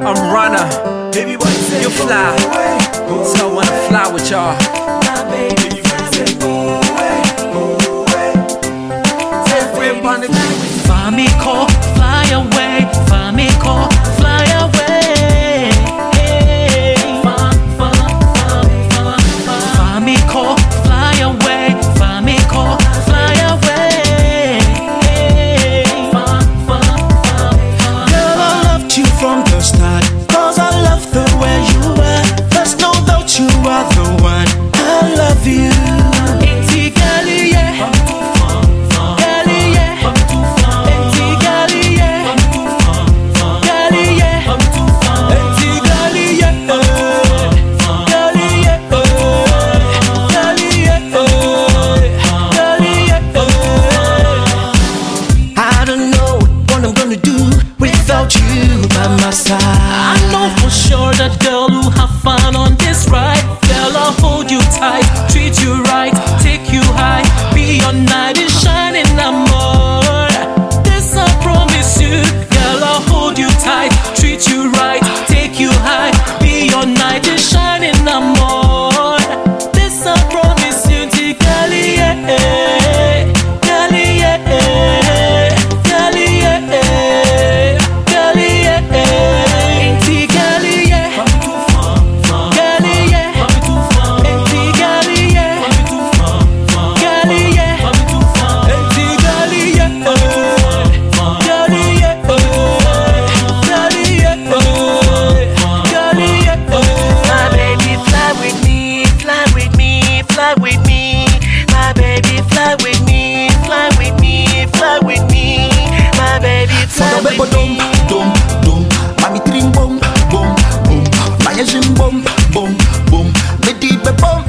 I'm runner. You fly. So I wanna fly with y'all. I just fly with me. My baby, fly with me, fly with me, fly with me. My baby, fly with me. Dum, dum, mami tring bom, bom, bom. Maya jim bom, bom, bom. Bedi be bom.